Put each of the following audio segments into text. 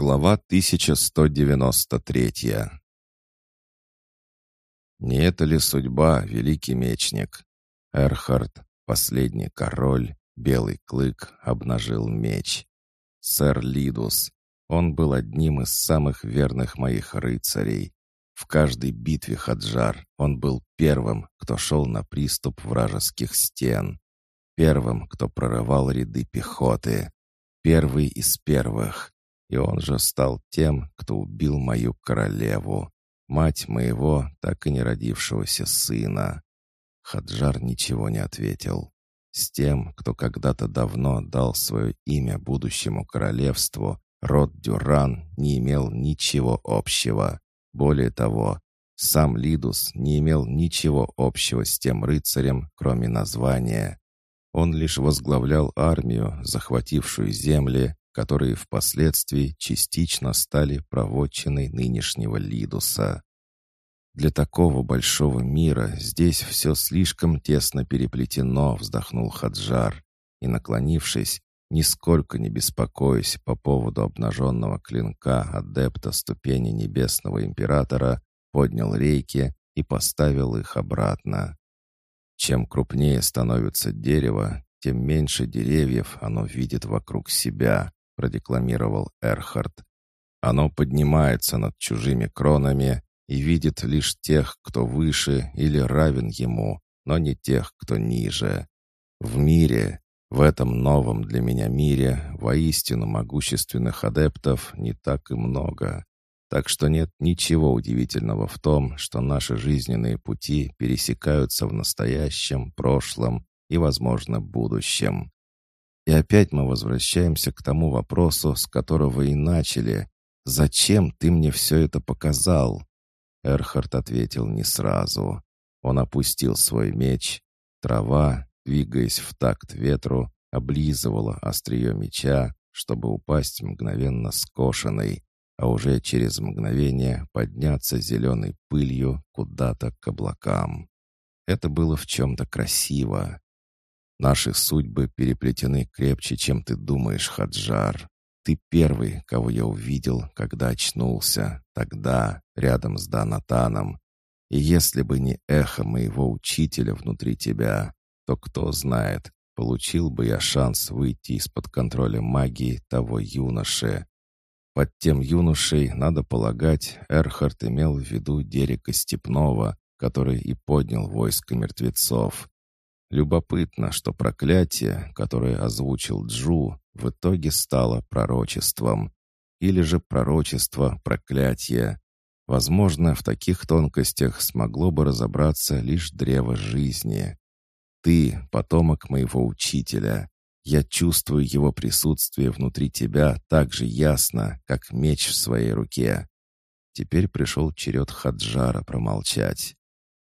Глава 1193 Не это ли судьба, великий мечник? Эрхард, последний король, белый клык, обнажил меч. Сэр Лидус, он был одним из самых верных моих рыцарей. В каждой битве Хаджар он был первым, кто шел на приступ вражеских стен. Первым, кто прорывал ряды пехоты. Первый из первых. И он же стал тем, кто убил мою королеву, мать моего так и не родившегося сына. Хаджар ничего не ответил. С тем, кто когда-то давно дал свое имя будущему королевству, род Дюран не имел ничего общего. Более того, сам Лидус не имел ничего общего с тем рыцарем, кроме названия. Он лишь возглавлял армию, захватившую земли, которые впоследствии частично стали проводчиной нынешнего Лидуса. «Для такого большого мира здесь все слишком тесно переплетено», — вздохнул Хаджар, и, наклонившись, нисколько не беспокоясь по поводу обнаженного клинка адепта ступени Небесного Императора, поднял рейки и поставил их обратно. Чем крупнее становится дерево, тем меньше деревьев оно видит вокруг себя, продекламировал Эрхард. Оно поднимается над чужими кронами и видит лишь тех, кто выше или равен ему, но не тех, кто ниже. В мире, в этом новом для меня мире, воистину могущественных адептов не так и много. Так что нет ничего удивительного в том, что наши жизненные пути пересекаются в настоящем, прошлом и, возможно, будущем. И опять мы возвращаемся к тому вопросу, с которого и начали. «Зачем ты мне все это показал?» Эрхард ответил не сразу. Он опустил свой меч. Трава, двигаясь в такт ветру, облизывала острие меча, чтобы упасть мгновенно скошенной, а уже через мгновение подняться зеленой пылью куда-то к облакам. Это было в чем-то красиво. Наши судьбы переплетены крепче, чем ты думаешь, Хаджар. Ты первый, кого я увидел, когда очнулся, тогда, рядом с Данатаном. И если бы не эхо моего учителя внутри тебя, то кто знает, получил бы я шанс выйти из-под контроля магии того юноши. Под тем юношей, надо полагать, Эрхард имел в виду Дерека Степнова, который и поднял войско мертвецов. Любопытно, что проклятие, которое озвучил Джу, в итоге стало пророчеством. Или же пророчество проклятия. Возможно, в таких тонкостях смогло бы разобраться лишь древо жизни. Ты — потомок моего учителя. Я чувствую его присутствие внутри тебя так же ясно, как меч в своей руке. Теперь пришел черед Хаджара промолчать.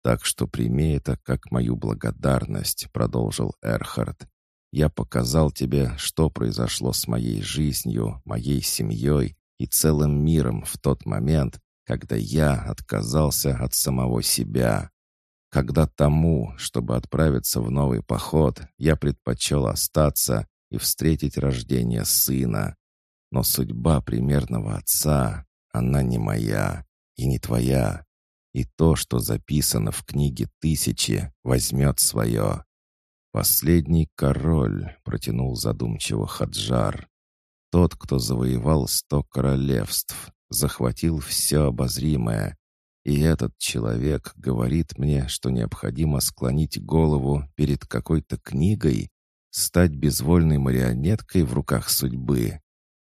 «Так что прими это как мою благодарность», — продолжил Эрхард. «Я показал тебе, что произошло с моей жизнью, моей семьей и целым миром в тот момент, когда я отказался от самого себя. Когда тому, чтобы отправиться в новый поход, я предпочел остаться и встретить рождение сына. Но судьба примерного отца, она не моя и не твоя и то, что записано в книге «Тысячи», возьмет свое. «Последний король», — протянул задумчиво Хаджар. «Тот, кто завоевал сто королевств, захватил все обозримое. И этот человек говорит мне, что необходимо склонить голову перед какой-то книгой, стать безвольной марионеткой в руках судьбы.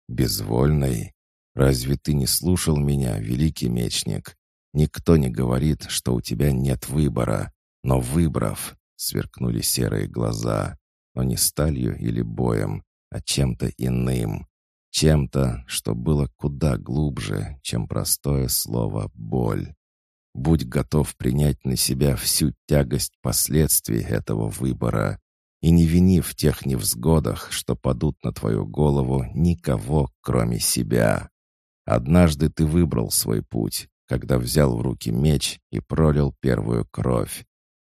Безвольной? Разве ты не слушал меня, великий мечник? Никто не говорит, что у тебя нет выбора. Но выбрав, сверкнули серые глаза, но не сталью или боем, а чем-то иным. Чем-то, что было куда глубже, чем простое слово «боль». Будь готов принять на себя всю тягость последствий этого выбора и не вини в тех невзгодах, что падут на твою голову никого, кроме себя. Однажды ты выбрал свой путь, когда взял в руки меч и пролил первую кровь.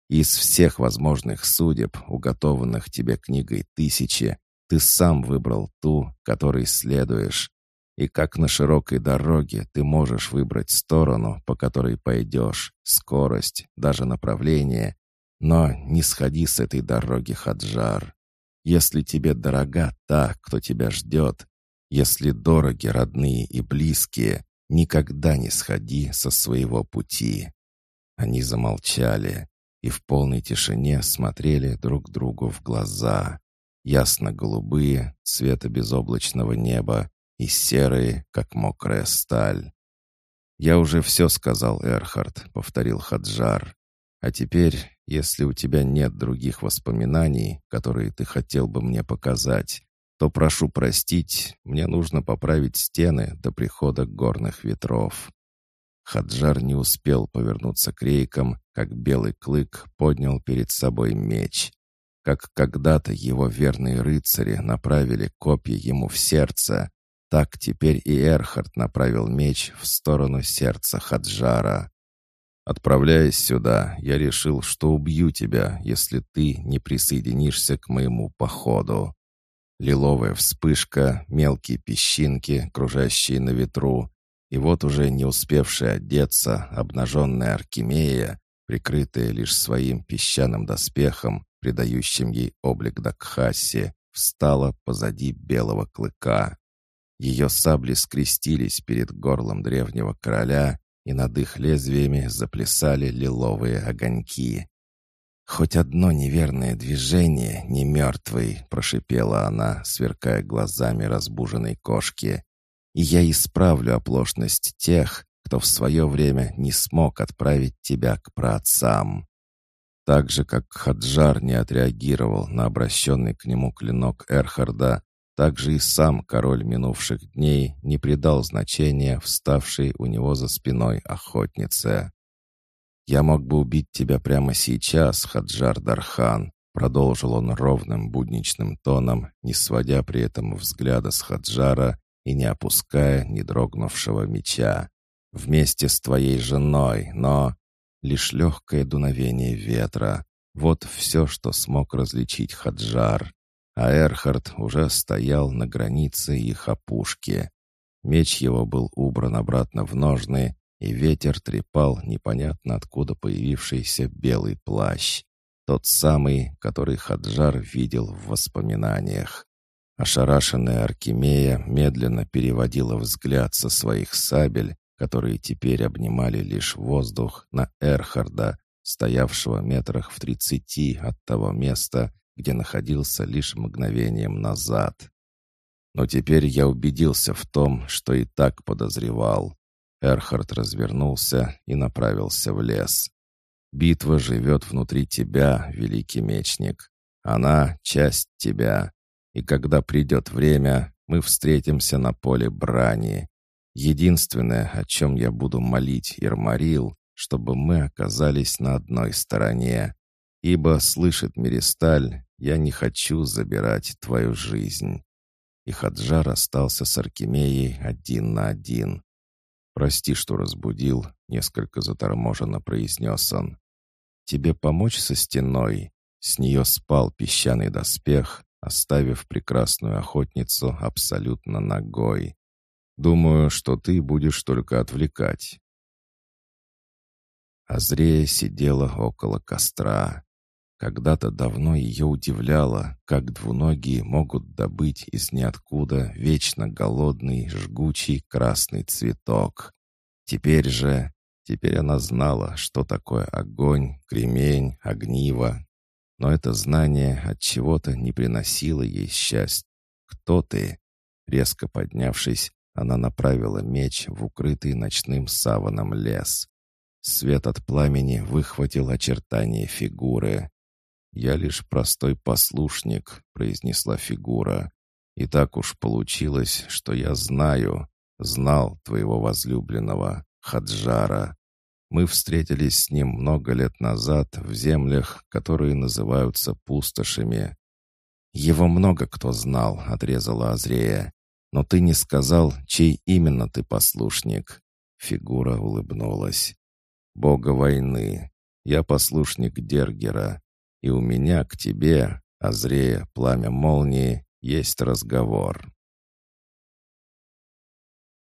Из всех возможных судеб, уготованных тебе книгой тысячи, ты сам выбрал ту, которой следуешь. И как на широкой дороге ты можешь выбрать сторону, по которой пойдешь, скорость, даже направление, но не сходи с этой дороги, Хаджар. Если тебе дорога та, кто тебя ждет, если дороги родные и близкие, никогда не сходи со своего пути». Они замолчали и в полной тишине смотрели друг другу в глаза. Ясно-голубые, цвета безоблачного неба, и серые, как мокрая сталь. «Я уже все сказал, Эрхард», — повторил Хаджар. «А теперь, если у тебя нет других воспоминаний, которые ты хотел бы мне показать, то прошу простить, мне нужно поправить стены до прихода горных ветров». Хаджар не успел повернуться к рейкам, как белый клык поднял перед собой меч. Как когда-то его верные рыцари направили копья ему в сердце, так теперь и Эрхард направил меч в сторону сердца Хаджара. «Отправляясь сюда, я решил, что убью тебя, если ты не присоединишься к моему походу». Лиловая вспышка, мелкие песчинки, кружащие на ветру, и вот уже не успевшая одеться, обнаженная Аркемия, прикрытая лишь своим песчаным доспехом, придающим ей облик Дакхаси, встала позади белого клыка. Ее сабли скрестились перед горлом древнего короля, и над их лезвиями заплясали лиловые огоньки. «Хоть одно неверное движение, не мертвый», — прошипела она, сверкая глазами разбуженной кошки. «И я исправлю оплошность тех, кто в свое время не смог отправить тебя к праотцам». Так же, как Хаджар не отреагировал на обращенный к нему клинок Эрхарда, также и сам король минувших дней не придал значения вставшей у него за спиной охотнице. «Я мог бы убить тебя прямо сейчас, Хаджар Дархан», продолжил он ровным будничным тоном, не сводя при этом взгляда с Хаджара и не опуская ни дрогнувшего меча. «Вместе с твоей женой, но...» Лишь легкое дуновение ветра. Вот все, что смог различить Хаджар а Эрхард уже стоял на границе их опушки. Меч его был убран обратно в ножны, и ветер трепал непонятно откуда появившийся белый плащ. Тот самый, который Хаджар видел в воспоминаниях. Ошарашенная Аркемия медленно переводила взгляд со своих сабель, которые теперь обнимали лишь воздух, на Эрхарда, стоявшего метрах в тридцати от того места, где находился лишь мгновением назад. Но теперь я убедился в том, что и так подозревал. Эрхард развернулся и направился в лес. «Битва живет внутри тебя, великий мечник. Она — часть тебя. И когда придет время, мы встретимся на поле брани. Единственное, о чем я буду молить Ирмарил, чтобы мы оказались на одной стороне. Ибо, слышит Миристаль, я не хочу забирать твою жизнь». И Хаджар остался с Аркемией один на один. «Прости, что разбудил», — несколько заторможенно произнес он. «Тебе помочь со стеной?» С нее спал песчаный доспех, оставив прекрасную охотницу абсолютно ногой. «Думаю, что ты будешь только отвлекать». Азрея сидела около костра. Когда-то давно ее удивляло, как двуногие могут добыть из ниоткуда вечно голодный, жгучий красный цветок. Теперь же, теперь она знала, что такое огонь, кремень, огниво. Но это знание от чего-то не приносило ей счастья. «Кто ты?» Резко поднявшись, она направила меч в укрытый ночным саваном лес. Свет от пламени выхватил очертания фигуры. «Я лишь простой послушник», — произнесла фигура. «И так уж получилось, что я знаю, знал твоего возлюбленного, Хаджара. Мы встретились с ним много лет назад в землях, которые называются пустошами». «Его много кто знал», — отрезала Азрея. «Но ты не сказал, чей именно ты послушник». Фигура улыбнулась. «Бога войны. Я послушник Дергера. И у меня к тебе, Азрея, пламя молнии, есть разговор.